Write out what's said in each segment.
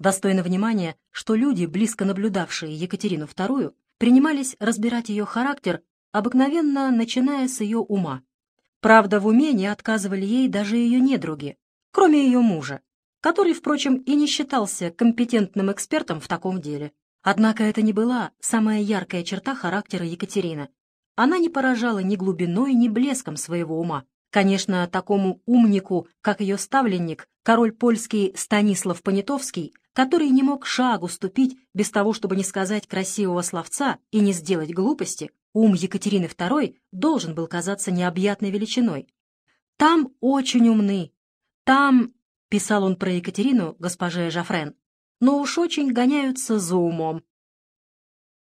Достойно внимания, что люди, близко наблюдавшие Екатерину II, принимались разбирать ее характер, обыкновенно начиная с ее ума. Правда, в уме не отказывали ей даже ее недруги, кроме ее мужа, который, впрочем, и не считался компетентным экспертом в таком деле. Однако это не была самая яркая черта характера Екатерины. Она не поражала ни глубиной, ни блеском своего ума. Конечно, такому умнику, как ее ставленник, король польский Станислав Понятовский, который не мог шагу ступить без того, чтобы не сказать красивого словца и не сделать глупости, ум Екатерины II должен был казаться необъятной величиной. «Там очень умны, там...» — писал он про Екатерину, госпоже Жафрен, «но уж очень гоняются за умом».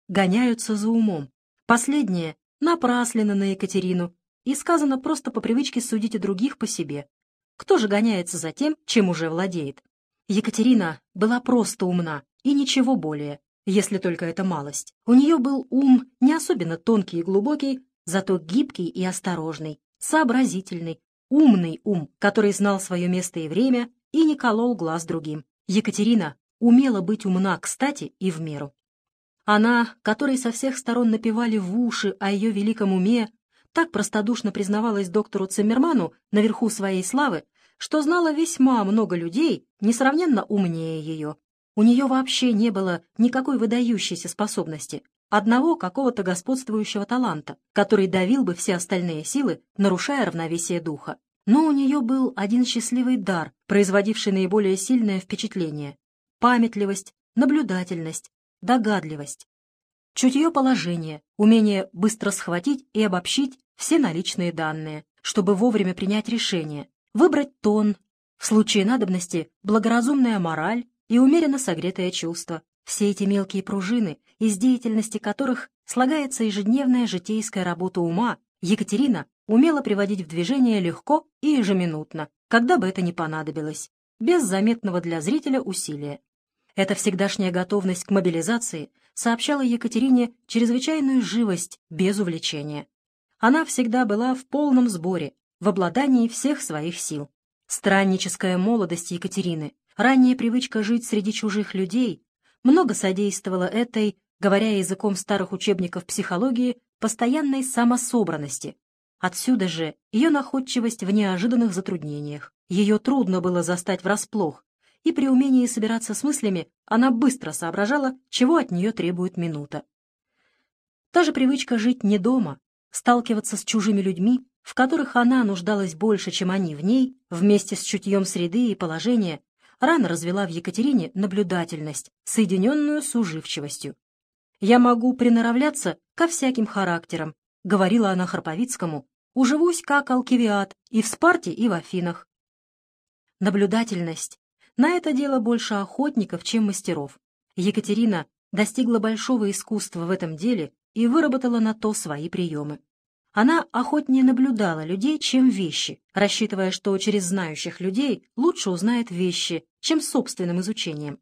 Гоняются за умом. Последнее напраслено на Екатерину, и сказано просто по привычке судить о других по себе. Кто же гоняется за тем, чем уже владеет? Екатерина была просто умна и ничего более, если только это малость. У нее был ум не особенно тонкий и глубокий, зато гибкий и осторожный, сообразительный, умный ум, который знал свое место и время и не колол глаз другим. Екатерина умела быть умна, кстати, и в меру. Она, которой со всех сторон напевали в уши о ее великом уме, так простодушно признавалась доктору Циммерману наверху своей славы, что знала весьма много людей, несравненно умнее ее. У нее вообще не было никакой выдающейся способности, одного какого-то господствующего таланта, который давил бы все остальные силы, нарушая равновесие духа. Но у нее был один счастливый дар, производивший наиболее сильное впечатление — памятливость, наблюдательность, догадливость. Чутье положения, умение быстро схватить и обобщить все наличные данные, чтобы вовремя принять решение, выбрать тон, в случае надобности благоразумная мораль и умеренно согретое чувство. Все эти мелкие пружины, из деятельности которых слагается ежедневная житейская работа ума, Екатерина умела приводить в движение легко и ежеминутно, когда бы это ни понадобилось, без заметного для зрителя усилия. Эта всегдашняя готовность к мобилизации сообщала Екатерине чрезвычайную живость без увлечения. Она всегда была в полном сборе, в обладании всех своих сил. Странническая молодость Екатерины, ранняя привычка жить среди чужих людей, много содействовала этой, говоря языком старых учебников психологии, постоянной самособранности. Отсюда же ее находчивость в неожиданных затруднениях. Ее трудно было застать врасплох, и при умении собираться с мыслями она быстро соображала, чего от нее требует минута. Та же привычка жить не дома, сталкиваться с чужими людьми, в которых она нуждалась больше, чем они в ней, вместе с чутьем среды и положения, рано развела в Екатерине наблюдательность, соединенную с уживчивостью. «Я могу приноравляться ко всяким характерам», — говорила она Харповицкому, «уживусь как алкивиат и в Спарте, и в Афинах». Наблюдательность. На это дело больше охотников, чем мастеров. Екатерина достигла большого искусства в этом деле и выработала на то свои приемы. Она охотнее наблюдала людей, чем вещи, рассчитывая, что через знающих людей лучше узнает вещи, чем собственным изучением.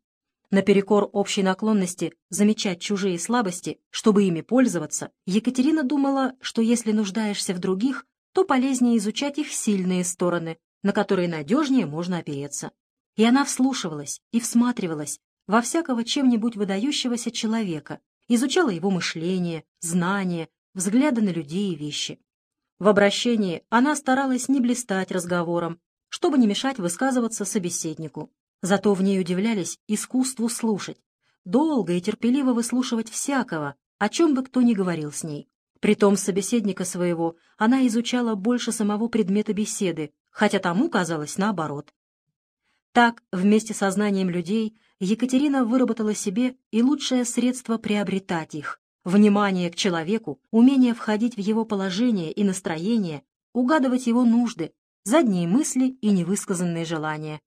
Наперекор общей наклонности замечать чужие слабости, чтобы ими пользоваться, Екатерина думала, что если нуждаешься в других, то полезнее изучать их сильные стороны, на которые надежнее можно опереться. И она вслушивалась и всматривалась во всякого чем-нибудь выдающегося человека, изучала его мышление, знания, взгляды на людей и вещи. В обращении она старалась не блистать разговором, чтобы не мешать высказываться собеседнику. Зато в ней удивлялись искусству слушать, долго и терпеливо выслушивать всякого, о чем бы кто ни говорил с ней. Притом собеседника своего она изучала больше самого предмета беседы, хотя тому казалось наоборот. Так, вместе со знанием людей, Екатерина выработала себе и лучшее средство приобретать их — внимание к человеку, умение входить в его положение и настроение, угадывать его нужды, задние мысли и невысказанные желания.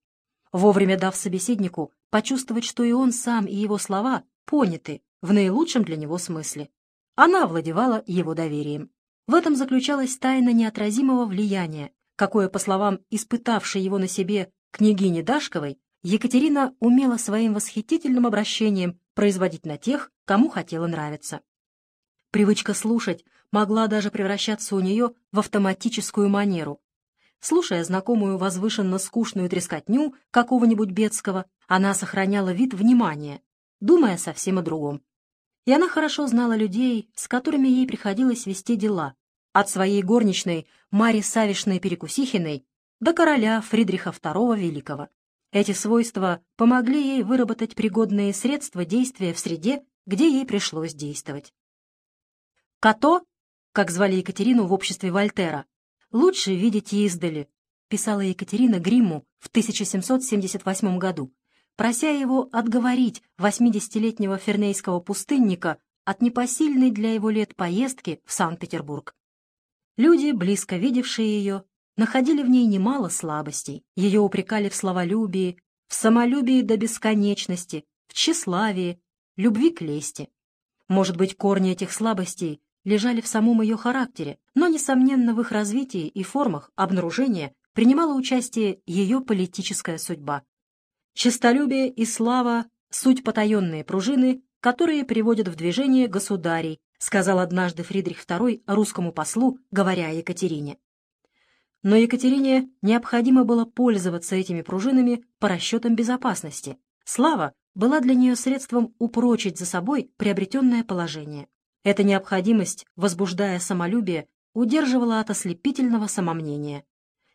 Вовремя дав собеседнику почувствовать, что и он сам, и его слова поняты в наилучшем для него смысле. Она овладевала его доверием. В этом заключалась тайна неотразимого влияния, какое, по словам испытавшей его на себе княгини Дашковой, Екатерина умела своим восхитительным обращением производить на тех, кому хотела нравиться. Привычка слушать могла даже превращаться у нее в автоматическую манеру. Слушая знакомую возвышенно-скучную трескотню какого-нибудь Бетского, она сохраняла вид внимания, думая совсем о другом. И она хорошо знала людей, с которыми ей приходилось вести дела, от своей горничной Мари Савишной Перекусихиной до короля Фридриха II Великого. Эти свойства помогли ей выработать пригодные средства действия в среде, где ей пришлось действовать. Като, как звали Екатерину в обществе Вольтера, лучше видеть издали, писала Екатерина Гримму в 1778 году, прося его отговорить 80-летнего фернейского пустынника от непосильной для его лет поездки в Санкт-Петербург. Люди, близко видевшие ее, находили в ней немало слабостей. Ее упрекали в словолюбии, в самолюбии до бесконечности, в тщеславии, любви к лести. Может быть, корни этих слабостей лежали в самом ее характере, но, несомненно, в их развитии и формах обнаружения принимала участие ее политическая судьба. Честолюбие и слава — суть потаенные пружины, которые приводят в движение государей, сказал однажды Фридрих II русскому послу, говоря о Екатерине. Но Екатерине необходимо было пользоваться этими пружинами по расчетам безопасности. Слава была для нее средством упрочить за собой приобретенное положение. Эта необходимость, возбуждая самолюбие, удерживала от ослепительного самомнения.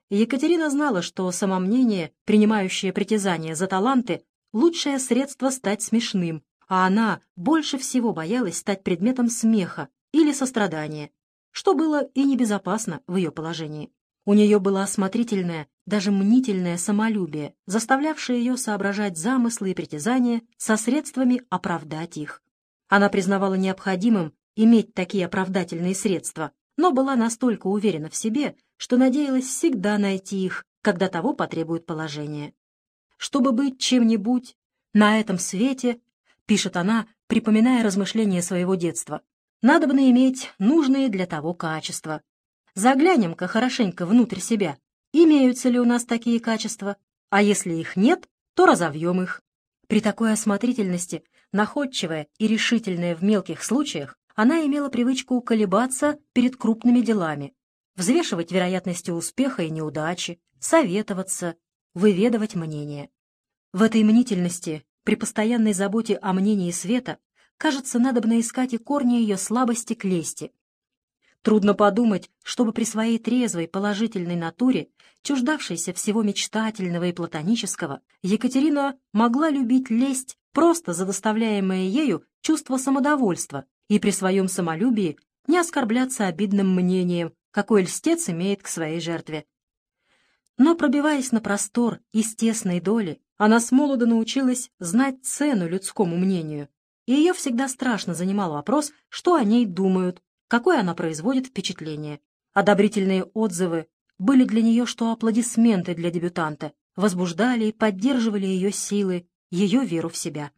Екатерина знала, что самомнение, принимающее притязания за таланты, лучшее средство стать смешным, а она больше всего боялась стать предметом смеха или сострадания, что было и небезопасно в ее положении. У нее было осмотрительное, даже мнительное самолюбие, заставлявшее ее соображать замыслы и притязания со средствами оправдать их. Она признавала необходимым иметь такие оправдательные средства, но была настолько уверена в себе, что надеялась всегда найти их, когда того потребует положение. Чтобы быть чем-нибудь на этом свете, пишет она, припоминая размышления своего детства, надо бы иметь нужные для того качества, Заглянем-ка хорошенько внутрь себя. Имеются ли у нас такие качества? А если их нет, то разовьем их. При такой осмотрительности, находчивая и решительная в мелких случаях, она имела привычку колебаться перед крупными делами, взвешивать вероятности успеха и неудачи, советоваться, выведывать мнение. В этой мнительности, при постоянной заботе о мнении света, кажется, надобно искать и корни ее слабости к лести, Трудно подумать, чтобы при своей трезвой положительной натуре, чуждавшейся всего мечтательного и платонического, Екатерина могла любить лесть просто за доставляемое ею чувство самодовольства и при своем самолюбии не оскорбляться обидным мнением, какой льстец имеет к своей жертве. Но, пробиваясь на простор из тесной доли, она с молода научилась знать цену людскому мнению, и ее всегда страшно занимал вопрос, что о ней думают, какое она производит впечатление. Одобрительные отзывы были для нее что аплодисменты для дебютанта, возбуждали и поддерживали ее силы, ее веру в себя.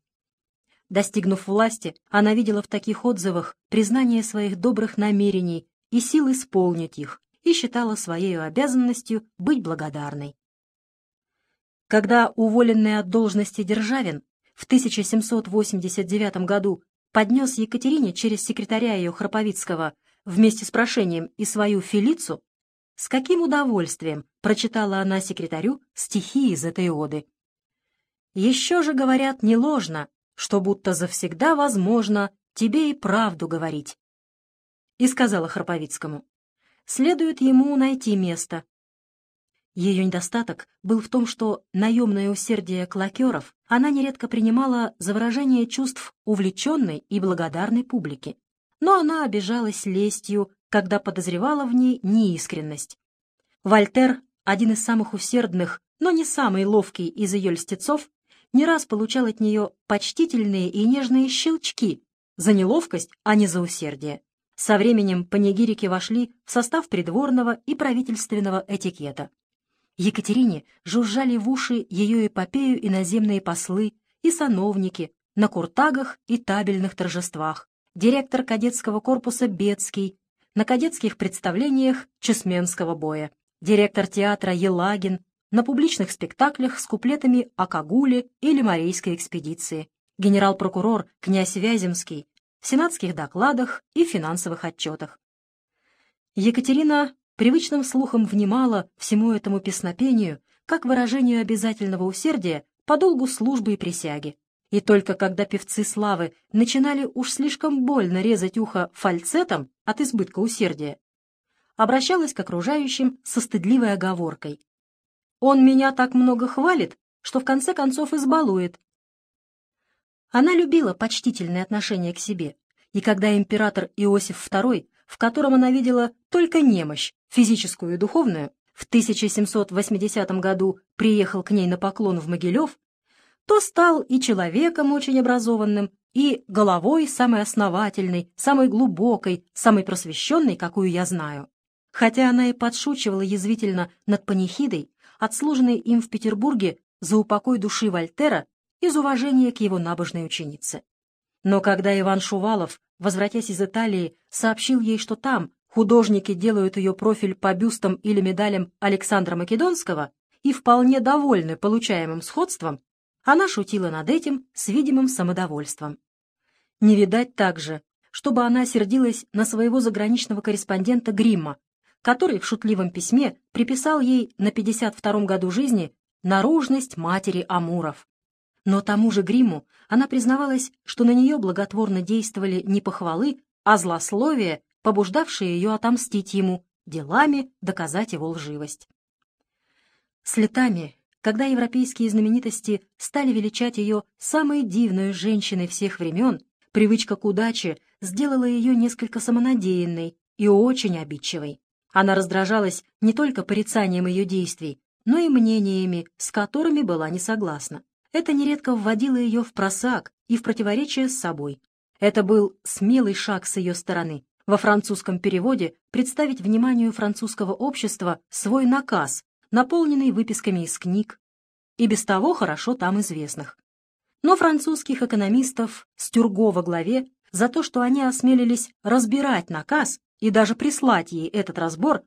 Достигнув власти, она видела в таких отзывах признание своих добрых намерений и сил исполнить их, и считала своей обязанностью быть благодарной. Когда уволенный от должности Державин в 1789 году поднес Екатерине через секретаря ее Храповицкого вместе с прошением и свою Фелицу, с каким удовольствием прочитала она секретарю стихи из этой оды. «Еще же, говорят, не ложно, что будто завсегда возможно тебе и правду говорить». И сказала Храповицкому, «Следует ему найти место, ее недостаток был в том, что наемное усердие клокеров она нередко принимала за выражение чувств увлеченной и благодарной публики. Но она обижалась лестью, когда подозревала в ней неискренность. Вольтер, один из самых усердных, но не самый ловкий из ее льстецов, не раз получал от нее почтительные и нежные щелчки за неловкость, а не за усердие. Со временем панигирики вошли в состав придворного и правительственного этикета. Екатерине жужжали в уши ее эпопею иноземные послы и сановники на куртагах и табельных торжествах, директор кадетского корпуса Бецкий, на кадетских представлениях Чесменского боя, директор театра Елагин, на публичных спектаклях с куплетами о Кагуле или Морейской экспедиции, генерал-прокурор князь Вяземский, в сенатских докладах и финансовых отчетах. Екатерина привычным слухом внимала всему этому песнопению как выражению обязательного усердия по долгу службы и присяги. И только когда певцы славы начинали уж слишком больно резать ухо фальцетом от избытка усердия, обращалась к окружающим со стыдливой оговоркой. «Он меня так много хвалит, что в конце концов избалует». Она любила почтительное отношение к себе, и когда император Иосиф II, в котором она видела только немощь, физическую и духовную, в 1780 году приехал к ней на поклон в Могилев, то стал и человеком очень образованным, и головой самой основательной, самой глубокой, самой просвещенной, какую я знаю. Хотя она и подшучивала язвительно над панихидой, отслуженной им в Петербурге за упокой души Вольтера из уважения к его набожной ученице. Но когда Иван Шувалов, возвратясь из Италии, сообщил ей, что там художники делают ее профиль по бюстам или медалям Александра Македонского и вполне довольны получаемым сходством, она шутила над этим с видимым самодовольством. Не видать также, чтобы она сердилась на своего заграничного корреспондента Гримма, который в шутливом письме приписал ей на 52-м году жизни наружность матери Амуров. Но тому же Гримму она признавалась, что на нее благотворно действовали не похвалы, а злословия, побуждавшие ее отомстить ему, делами доказать его лживость. С летами когда европейские знаменитости стали величать ее самой дивной женщиной всех времен, привычка к удаче сделала ее несколько самонадеянной и очень обидчивой. Она раздражалась не только порицанием ее действий, но и мнениями, с которыми была не согласна. Это нередко вводило ее в просак и в противоречие с собой. Это был смелый шаг с ее стороны. Во французском переводе представить вниманию французского общества свой наказ, наполненный выписками из книг, и без того хорошо там известных. Но французских экономистов с Тюрго во главе за то, что они осмелились разбирать наказ и даже прислать ей этот разбор,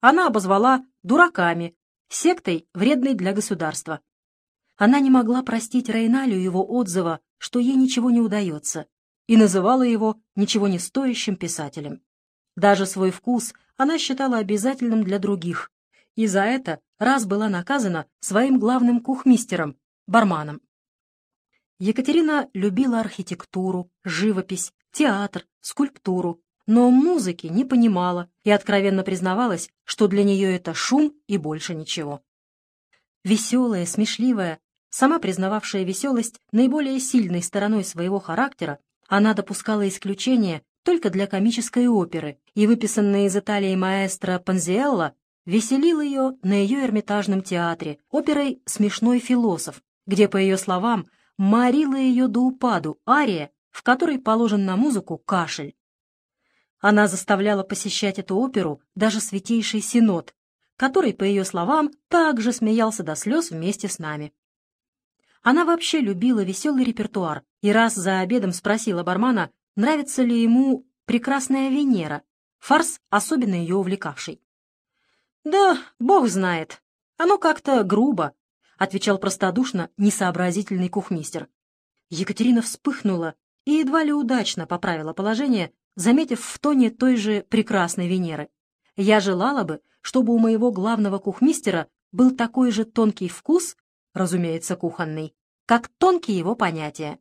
она обозвала дураками, сектой, вредной для государства. Она не могла простить Рейналю его отзыва, что ей ничего не удается, и называла его ничего не стоящим писателем. Даже свой вкус она считала обязательным для других, и за это раз была наказана своим главным кухмистером, барманом. Екатерина любила архитектуру, живопись, театр, скульптуру, но музыки не понимала и откровенно признавалась, что для нее это шум и больше ничего. Веселая, смешливая, сама признававшая веселость наиболее сильной стороной своего характера, она допускала исключения только для комической оперы, и выписанная из Италии маэстро Панзиэлла веселил ее на ее Эрмитажном театре оперой «Смешной философ», где, по ее словам, морила ее до упаду ария, в которой положен на музыку кашель. Она заставляла посещать эту оперу даже Святейший Синод, который, по ее словам, также смеялся до слез вместе с нами. Она вообще любила веселый репертуар и раз за обедом спросила бармана, нравится ли ему «Прекрасная Венера», фарс, особенно ее увлекавший. «Да, бог знает. Оно как-то грубо», — отвечал простодушно несообразительный кухмистер. Екатерина вспыхнула и едва ли удачно поправила положение, заметив в тоне той же прекрасной Венеры. «Я желала бы, чтобы у моего главного кухмистера был такой же тонкий вкус, разумеется, кухонный, как тонкие его понятия».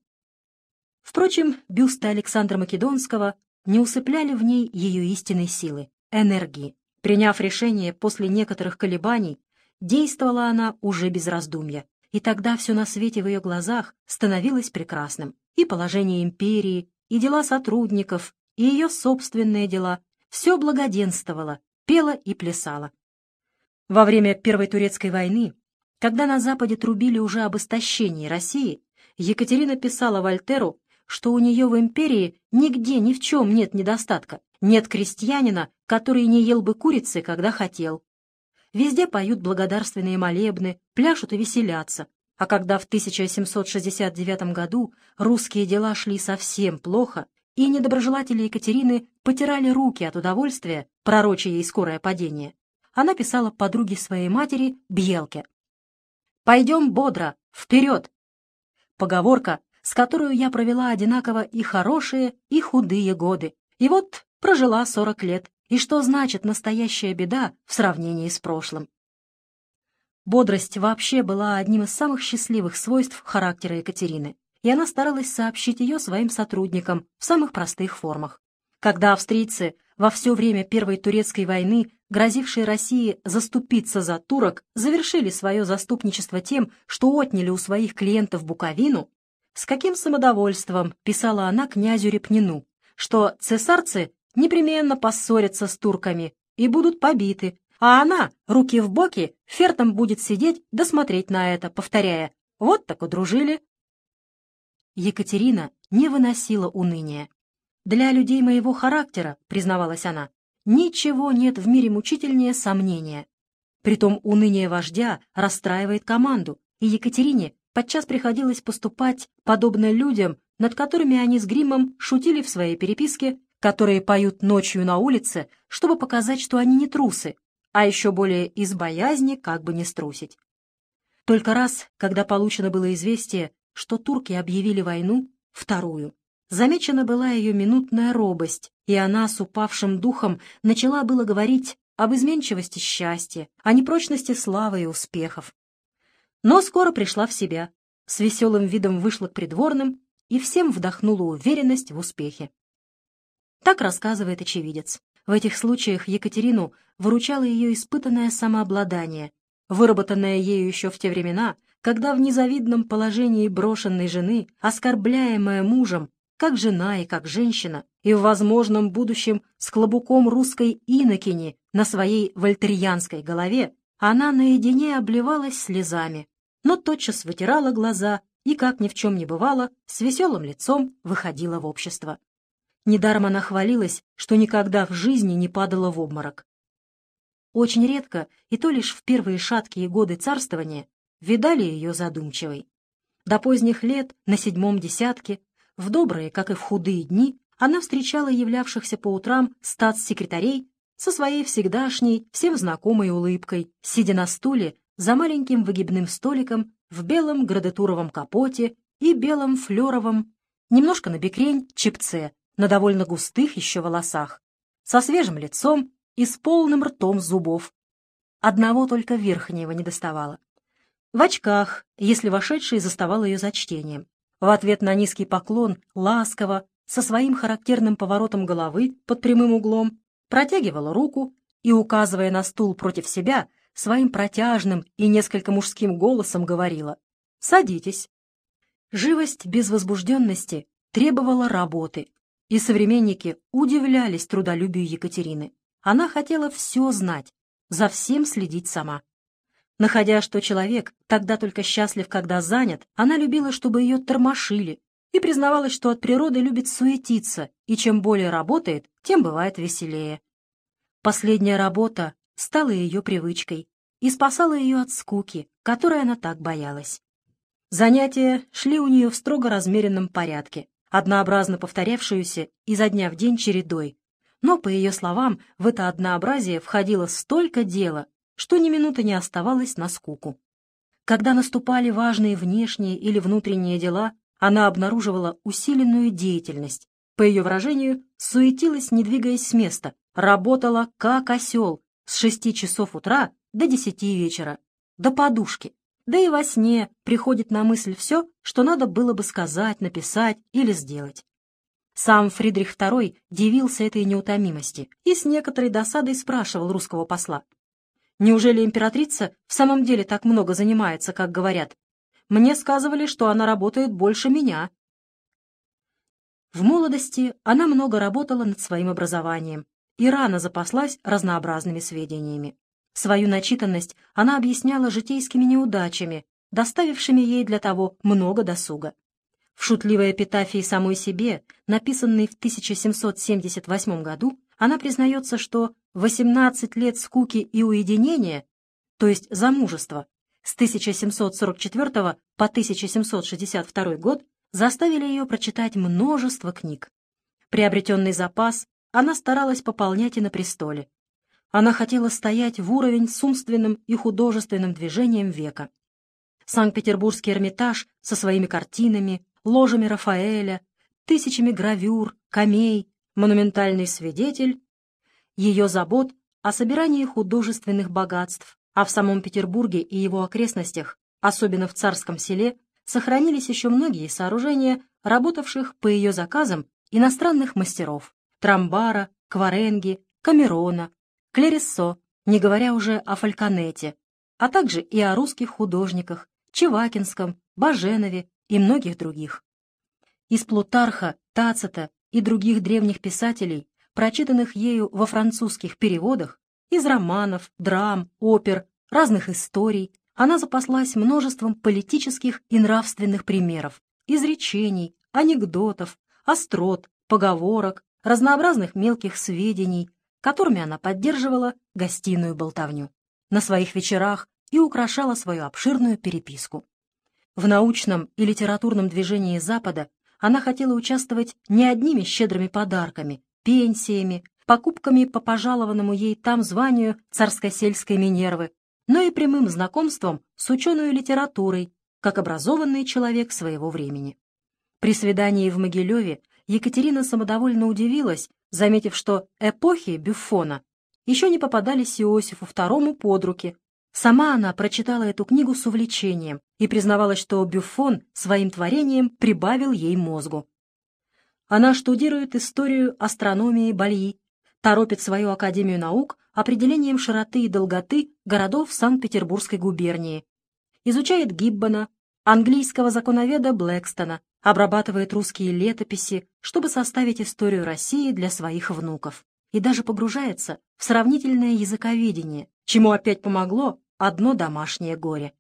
Впрочем, бюсты Александра Македонского не усыпляли в ней ее истинной силы, энергии. Приняв решение после некоторых колебаний, действовала она уже без раздумья. И тогда все на свете в ее глазах становилось прекрасным. И положение империи, и дела сотрудников, и ее собственные дела. Все благоденствовало, пело и плясало. Во время Первой Турецкой войны, когда на Западе трубили уже об истощении России, Екатерина писала Вольтеру, что у нее в империи нигде ни в чем нет недостатка, нет крестьянина, который не ел бы курицы, когда хотел. Везде поют благодарственные молебны, пляшут и веселятся. А когда в 1769 году русские дела шли совсем плохо, и недоброжелатели Екатерины потирали руки от удовольствия, пророча ей скорое падение, она писала подруге своей матери Бьелке. «Пойдем бодро, вперед!» Поговорка, с которой я провела одинаково и хорошие, и худые годы. И вот Прожила сорок лет и что значит настоящая беда в сравнении с прошлым. Бодрость вообще была одним из самых счастливых свойств характера Екатерины, и она старалась сообщить ее своим сотрудникам в самых простых формах. Когда австрийцы во все время Первой Турецкой войны, грозившие России заступиться за турок, завершили свое заступничество тем, что отняли у своих клиентов Буковину, с каким самодовольством писала она князю Репнину, что цесарцы непременно поссорятся с турками и будут побиты, а она, руки в боки, фертом будет сидеть да смотреть на это, повторяя «Вот так удружили». Екатерина не выносила уныния. «Для людей моего характера, — признавалась она, — ничего нет в мире мучительнее сомнения. Притом уныние вождя расстраивает команду, и Екатерине подчас приходилось поступать подобно людям, над которыми они с гримом шутили в своей переписке, которые поют ночью на улице, чтобы показать, что они не трусы, а еще более из боязни как бы не струсить. Только раз, когда получено было известие, что турки объявили войну, вторую, замечена была ее минутная робость, и она с упавшим духом начала было говорить об изменчивости счастья, о непрочности славы и успехов. Но скоро пришла в себя, с веселым видом вышла к придворным и всем вдохнула уверенность в успехе. Так рассказывает очевидец. В этих случаях Екатерину выручало ее испытанное самообладание, выработанное ею еще в те времена, когда в незавидном положении брошенной жены, оскорбляемая мужем, как жена и как женщина, и в возможном будущем с клобуком русской инокини на своей вольтерьянской голове, она наедине обливалась слезами, но тотчас вытирала глаза и, как ни в чем не бывало, с веселым лицом выходила в общество. Недаром она хвалилась, что никогда в жизни не падала в обморок. Очень редко, и то лишь в первые шаткие годы царствования, видали ее задумчивой. До поздних лет, на седьмом десятке, в добрые, как и в худые дни, она встречала являвшихся по утрам статс-секретарей со своей всегдашней, всем знакомой улыбкой, сидя на стуле за маленьким выгибным столиком в белом градатуровом капоте и белом флеровом, немножко на бекрень, чипце, на довольно густых еще волосах, со свежим лицом и с полным ртом зубов. Одного только верхнего не доставало. В очках, если вошедший заставал ее за чтением. В ответ на низкий поклон, ласково, со своим характерным поворотом головы под прямым углом, протягивала руку и, указывая на стул против себя, своим протяжным и несколько мужским голосом говорила «Садитесь». Живость без возбужденности требовала работы, и современники удивлялись трудолюбию Екатерины. Она хотела все знать, за всем следить сама. Находя, что человек тогда только счастлив, когда занят, она любила, чтобы ее тормошили, и признавалась, что от природы любит суетиться, и чем более работает, тем бывает веселее. Последняя работа стала ее привычкой и спасала ее от скуки, которой она так боялась. Занятия шли у нее в строго размеренном порядке однообразно повторявшуюся изо дня в день чередой. Но, по ее словам, в это однообразие входило столько дела, что ни минуты не оставалось на скуку. Когда наступали важные внешние или внутренние дела, она обнаруживала усиленную деятельность. По ее выражению, суетилась, не двигаясь с места, работала как осел с шести часов утра до десяти вечера, до подушки. Да и во сне приходит на мысль все, что надо было бы сказать, написать или сделать. Сам Фридрих II дивился этой неутомимости и с некоторой досадой спрашивал русского посла. «Неужели императрица в самом деле так много занимается, как говорят? Мне сказывали, что она работает больше меня». В молодости она много работала над своим образованием и рано запаслась разнообразными сведениями. Свою начитанность она объясняла житейскими неудачами, доставившими ей для того много досуга. В шутливой эпитафии самой себе, написанной в 1778 году, она признается, что 18 лет скуки и уединения, то есть замужество, с 1744 по 1762 год заставили ее прочитать множество книг. Приобретенный запас она старалась пополнять и на престоле, она хотела стоять в уровень с умственным и художественным движением века. Санкт-Петербургский Эрмитаж со своими картинами, ложами Рафаэля, тысячами гравюр, камей, монументальный свидетель ее забот о собирании художественных богатств, а в самом Петербурге и его окрестностях, особенно в Царском селе, сохранились еще многие сооружения, работавших по ее заказам иностранных мастеров – Трамбара, Кваренги, Камерона, Клерессо, не говоря уже о Фальконете, а также и о русских художниках Чевакинском, Баженове и многих других. Из Плутарха, Тацита и других древних писателей, прочитанных ею во французских переводах, из романов, драм, опер, разных историй, она запаслась множеством политических и нравственных примеров, изречений, анекдотов, острот, поговорок, разнообразных мелких сведений, которыми она поддерживала гостиную болтовню на своих вечерах и украшала свою обширную переписку. В научном и литературном движении Запада она хотела участвовать не одними щедрыми подарками, пенсиями, покупками по пожалованному ей там званию царско-сельской Минервы, но и прямым знакомством с ученой литературой, как образованный человек своего времени. При свидании в Могилеве Екатерина самодовольно удивилась, заметив, что эпохи Бюффона еще не попадались Иосифу II под руки. Сама она прочитала эту книгу с увлечением и признавалась, что Бюффон своим творением прибавил ей мозгу. Она штудирует историю астрономии Бальи, торопит свою Академию наук определением широты и долготы городов Санкт-Петербургской губернии, изучает Гиббона, английского законоведа Блэкстона, обрабатывает русские летописи, чтобы составить историю России для своих внуков, и даже погружается в сравнительное языковедение, чему опять помогло одно домашнее горе.